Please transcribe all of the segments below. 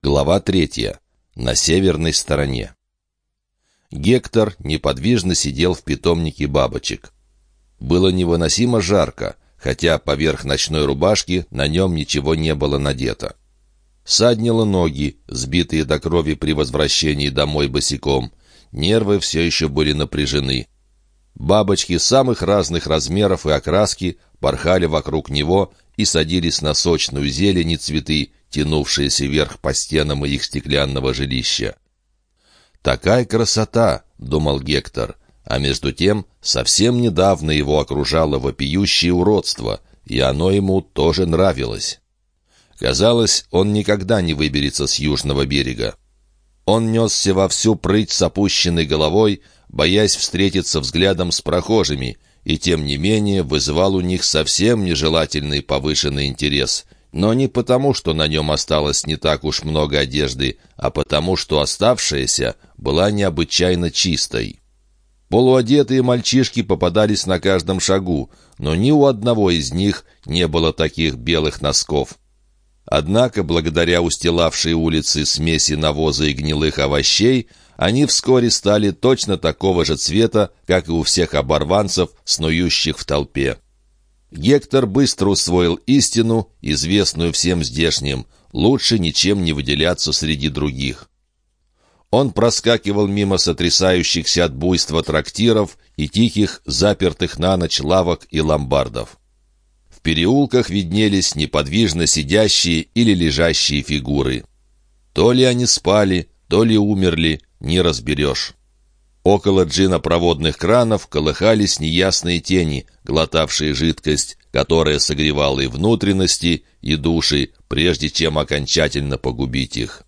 Глава третья. На северной стороне. Гектор неподвижно сидел в питомнике бабочек. Было невыносимо жарко, хотя поверх ночной рубашки на нем ничего не было надето. Саднило ноги, сбитые до крови при возвращении домой босиком. Нервы все еще были напряжены. Бабочки самых разных размеров и окраски порхали вокруг него и садились на сочную зелень и цветы, тянувшиеся вверх по стенам их стеклянного жилища. «Такая красота!» — думал Гектор. А между тем, совсем недавно его окружало вопиющее уродство, и оно ему тоже нравилось. Казалось, он никогда не выберется с южного берега. Он несся во всю прыть с опущенной головой, боясь встретиться взглядом с прохожими, и тем не менее вызывал у них совсем нежелательный повышенный интерес — но не потому, что на нем осталось не так уж много одежды, а потому, что оставшаяся была необычайно чистой. Полуодетые мальчишки попадались на каждом шагу, но ни у одного из них не было таких белых носков. Однако, благодаря устилавшей улицы смеси навоза и гнилых овощей, они вскоре стали точно такого же цвета, как и у всех оборванцев, снующих в толпе. Гектор быстро усвоил истину, известную всем здешним, лучше ничем не выделяться среди других. Он проскакивал мимо сотрясающихся от буйства трактиров и тихих, запертых на ночь лавок и ломбардов. В переулках виднелись неподвижно сидящие или лежащие фигуры. То ли они спали, то ли умерли, не разберешь. Около джинопроводных кранов колыхались неясные тени, глотавшие жидкость, которая согревала и внутренности, и души, прежде чем окончательно погубить их.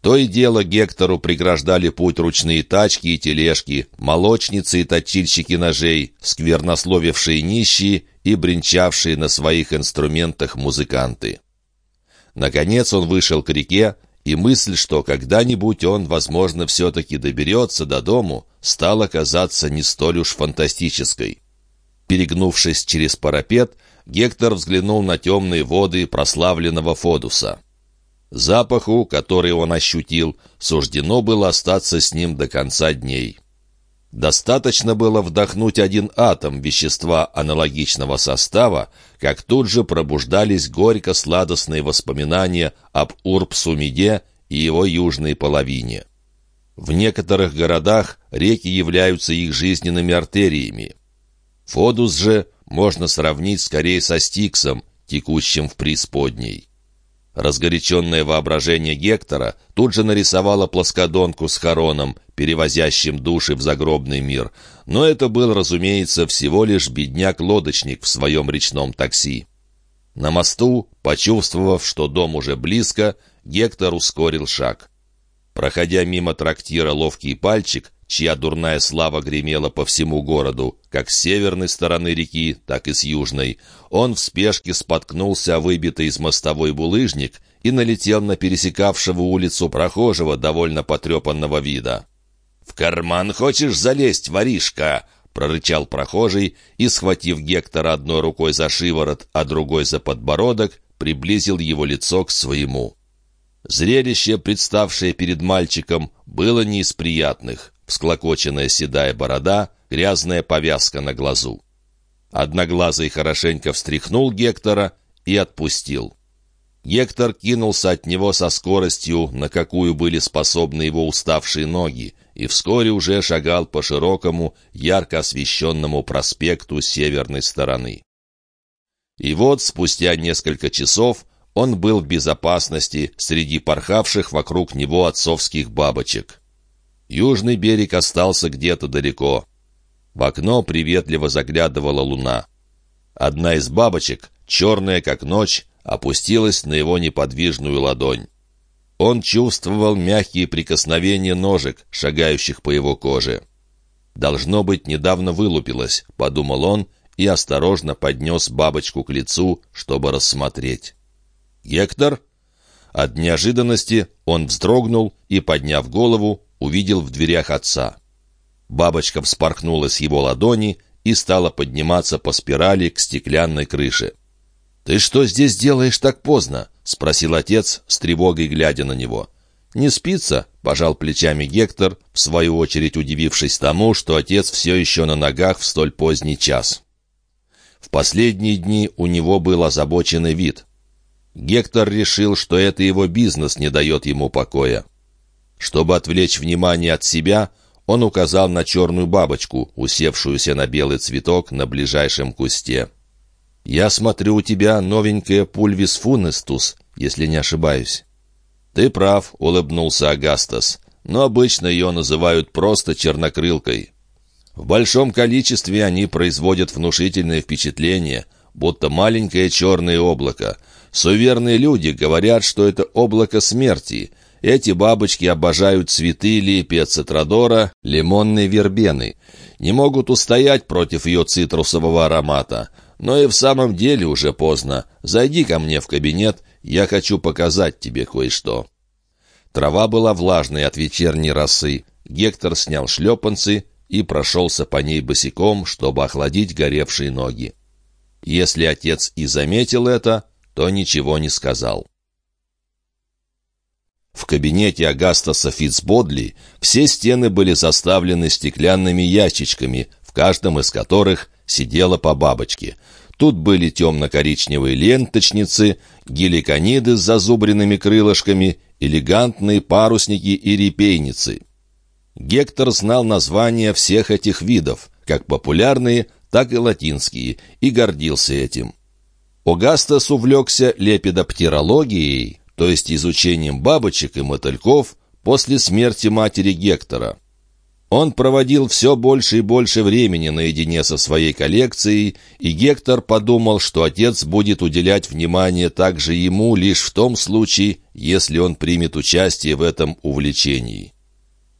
То и дело Гектору преграждали путь ручные тачки и тележки, молочницы и точильщики ножей, сквернословившие нищие и бренчавшие на своих инструментах музыканты. Наконец он вышел к реке, и мысль, что когда-нибудь он, возможно, все-таки доберется до дому, стала казаться не столь уж фантастической. Перегнувшись через парапет, Гектор взглянул на темные воды прославленного Фодуса. Запаху, который он ощутил, суждено было остаться с ним до конца дней. Достаточно было вдохнуть один атом вещества аналогичного состава, как тут же пробуждались горько-сладостные воспоминания об Урбсумиде и его южной половине. В некоторых городах реки являются их жизненными артериями. Фодус же можно сравнить скорее со Стиксом, текущим в преисподней. Разгоряченное воображение Гектора тут же нарисовало плоскодонку с хороном, перевозящим души в загробный мир. Но это был, разумеется, всего лишь бедняк-лодочник в своем речном такси. На мосту, почувствовав, что дом уже близко, Гектор ускорил шаг. Проходя мимо трактира «Ловкий пальчик», чья дурная слава гремела по всему городу, как с северной стороны реки, так и с южной. Он в спешке споткнулся о выбитый из мостовой булыжник и налетел на пересекавшего улицу прохожего, довольно потрепанного вида. «В карман хочешь залезть, воришка?» — прорычал прохожий и, схватив Гектора одной рукой за шиворот, а другой за подбородок, приблизил его лицо к своему. Зрелище, представшее перед мальчиком, было не из приятных всклокоченная седая борода, грязная повязка на глазу. Одноглазый хорошенько встряхнул Гектора и отпустил. Гектор кинулся от него со скоростью, на какую были способны его уставшие ноги, и вскоре уже шагал по широкому, ярко освещенному проспекту северной стороны. И вот, спустя несколько часов, он был в безопасности среди порхавших вокруг него отцовских бабочек. Южный берег остался где-то далеко. В окно приветливо заглядывала луна. Одна из бабочек, черная как ночь, опустилась на его неподвижную ладонь. Он чувствовал мягкие прикосновения ножек, шагающих по его коже. «Должно быть, недавно вылупилась», — подумал он и осторожно поднес бабочку к лицу, чтобы рассмотреть. «Гектор?» От неожиданности он вздрогнул и, подняв голову, увидел в дверях отца. Бабочка вспорхнула с его ладони и стала подниматься по спирали к стеклянной крыше. «Ты что здесь делаешь так поздно?» — спросил отец, с тревогой глядя на него. «Не спится?» — пожал плечами Гектор, в свою очередь удивившись тому, что отец все еще на ногах в столь поздний час. В последние дни у него был озабоченный вид. Гектор решил, что это его бизнес не дает ему покоя. Чтобы отвлечь внимание от себя, он указал на черную бабочку, усевшуюся на белый цветок на ближайшем кусте. «Я смотрю, у тебя новенькая пульвис фунестус, если не ошибаюсь». «Ты прав», — улыбнулся Агастас, «но обычно ее называют просто чернокрылкой». В большом количестве они производят внушительное впечатление, будто маленькое черное облако. Суверные люди говорят, что это облако смерти — эти бабочки обожают цветы липия цитрадора, лимонной вербены. Не могут устоять против ее цитрусового аромата. Но и в самом деле уже поздно. Зайди ко мне в кабинет, я хочу показать тебе кое-что». Трава была влажной от вечерней росы. Гектор снял шлепанцы и прошелся по ней босиком, чтобы охладить горевшие ноги. Если отец и заметил это, то ничего не сказал. В кабинете Агастаса Фитцбодли все стены были заставлены стеклянными ящичками, в каждом из которых сидела по бабочке. Тут были темно-коричневые ленточницы, геликониды с зазубренными крылышками, элегантные парусники и репейницы. Гектор знал названия всех этих видов, как популярные, так и латинские, и гордился этим. Огастас увлекся лепидоптерологией, то есть изучением бабочек и мотыльков, после смерти матери Гектора. Он проводил все больше и больше времени наедине со своей коллекцией, и Гектор подумал, что отец будет уделять внимание также ему лишь в том случае, если он примет участие в этом увлечении.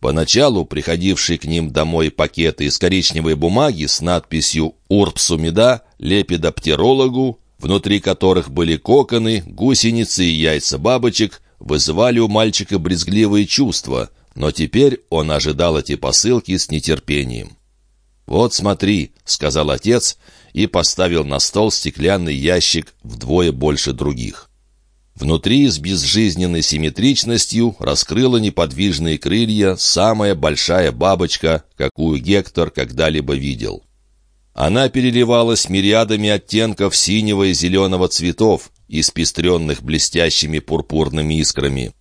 Поначалу приходившие к ним домой пакеты из коричневой бумаги с надписью «Урпсумида» лепидоптерологу внутри которых были коконы, гусеницы и яйца бабочек, вызывали у мальчика брезгливые чувства, но теперь он ожидал эти посылки с нетерпением. «Вот смотри», — сказал отец и поставил на стол стеклянный ящик вдвое больше других. Внутри с безжизненной симметричностью раскрыла неподвижные крылья самая большая бабочка, какую Гектор когда-либо видел. Она переливалась мириадами оттенков синего и зеленого цветов, испестренных блестящими пурпурными искрами.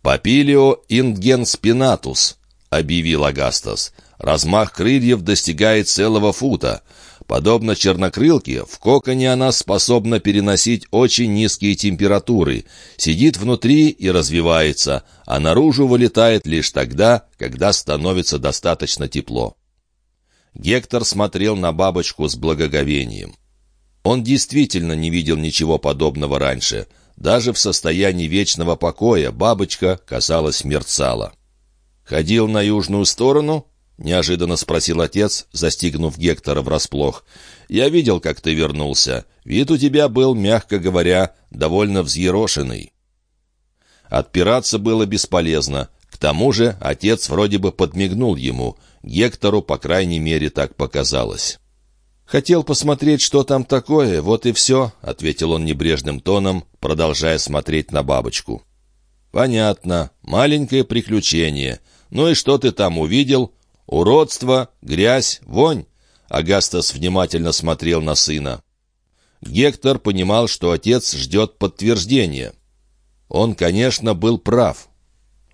«Папилио ингенспинатус», — объявил Агастас. «Размах крыльев достигает целого фута. Подобно чернокрылке, в коконе она способна переносить очень низкие температуры, сидит внутри и развивается, а наружу вылетает лишь тогда, когда становится достаточно тепло. Гектор смотрел на бабочку с благоговением. Он действительно не видел ничего подобного раньше. Даже в состоянии вечного покоя бабочка, казалось, мерцала. «Ходил на южную сторону?» — неожиданно спросил отец, застигнув Гектора врасплох. «Я видел, как ты вернулся. Вид у тебя был, мягко говоря, довольно взъерошенный». Отпираться было бесполезно. К тому же отец вроде бы подмигнул ему — Гектору, по крайней мере, так показалось. «Хотел посмотреть, что там такое, вот и все», — ответил он небрежным тоном, продолжая смотреть на бабочку. «Понятно. Маленькое приключение. Ну и что ты там увидел? Уродство, грязь, вонь?» Агастас внимательно смотрел на сына. Гектор понимал, что отец ждет подтверждения. Он, конечно, был прав.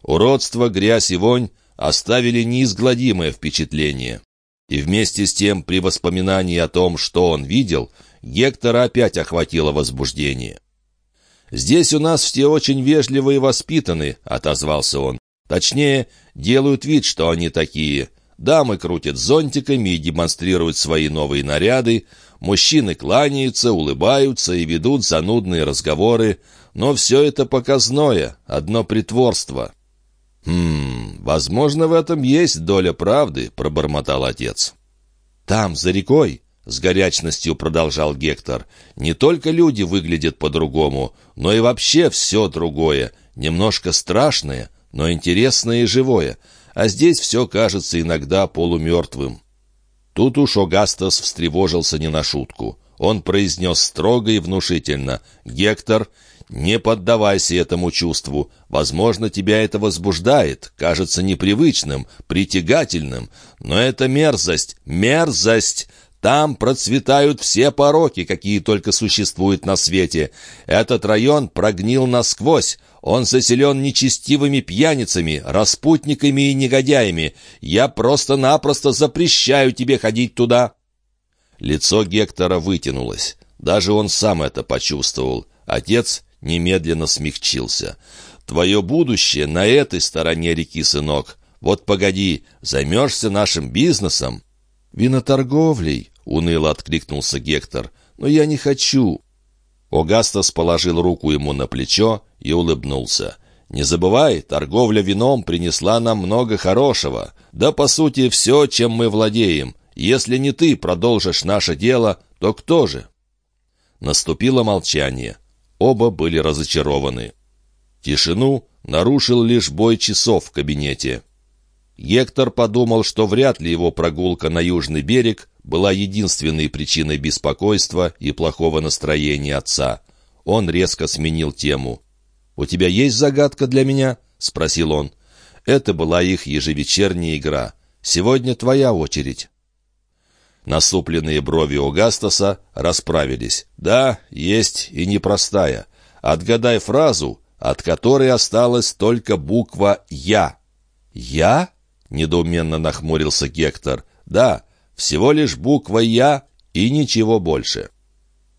Уродство, грязь и вонь оставили неизгладимое впечатление. И вместе с тем, при воспоминании о том, что он видел, Гектора опять охватило возбуждение. «Здесь у нас все очень вежливы и воспитаны», — отозвался он. «Точнее, делают вид, что они такие. Дамы крутят зонтиками и демонстрируют свои новые наряды, мужчины кланяются, улыбаются и ведут занудные разговоры, но все это показное, одно притворство. «Хм, возможно, в этом есть доля правды», — пробормотал отец. «Там, за рекой», — с горячностью продолжал Гектор, «не только люди выглядят по-другому, но и вообще все другое, немножко страшное, но интересное и живое, а здесь все кажется иногда полумертвым». Тут уж Огастас встревожился не на шутку. Он произнес строго и внушительно, «Гектор, Не поддавайся этому чувству. Возможно, тебя это возбуждает, кажется непривычным, притягательным. Но это мерзость, мерзость. Там процветают все пороки, какие только существуют на свете. Этот район прогнил насквозь. Он заселен нечестивыми пьяницами, распутниками и негодяями. Я просто-напросто запрещаю тебе ходить туда». Лицо Гектора вытянулось. Даже он сам это почувствовал. Отец немедленно смягчился. «Твое будущее на этой стороне реки, сынок. Вот погоди, займешься нашим бизнесом?» «Виноторговлей», — уныло откликнулся Гектор. «Но я не хочу». Огастас положил руку ему на плечо и улыбнулся. «Не забывай, торговля вином принесла нам много хорошего. Да, по сути, все, чем мы владеем. Если не ты продолжишь наше дело, то кто же?» Наступило молчание. Оба были разочарованы. Тишину нарушил лишь бой часов в кабинете. Гектор подумал, что вряд ли его прогулка на южный берег была единственной причиной беспокойства и плохого настроения отца. Он резко сменил тему. «У тебя есть загадка для меня?» — спросил он. Это была их ежевечерняя игра. «Сегодня твоя очередь». Насупленные брови у Гастаса расправились. «Да, есть и непростая. Отгадай фразу, от которой осталась только буква «Я». «Я?» — недоуменно нахмурился Гектор. «Да, всего лишь буква «Я» и ничего больше».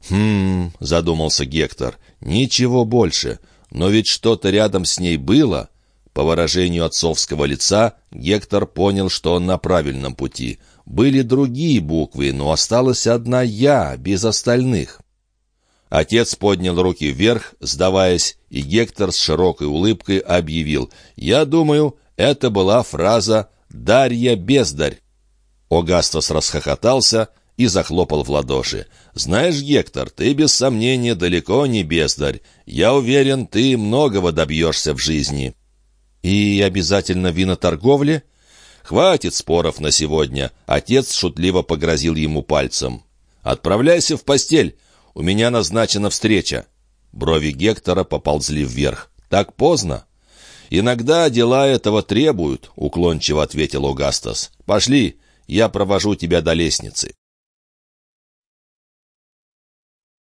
«Хм...» — задумался Гектор. «Ничего больше. Но ведь что-то рядом с ней было». По выражению отцовского лица Гектор понял, что он на правильном пути. Были другие буквы, но осталась одна «Я», без остальных. Отец поднял руки вверх, сдаваясь, и Гектор с широкой улыбкой объявил. «Я думаю, это была фраза «Дарья Бездарь». Огастос расхохотался и захлопал в ладоши. «Знаешь, Гектор, ты без сомнения далеко не бездарь. Я уверен, ты многого добьешься в жизни». «И обязательно виноторговле?» «Хватит споров на сегодня», — отец шутливо погрозил ему пальцем. «Отправляйся в постель. У меня назначена встреча». Брови Гектора поползли вверх. «Так поздно?» «Иногда дела этого требуют», — уклончиво ответил Огастас. «Пошли, я провожу тебя до лестницы».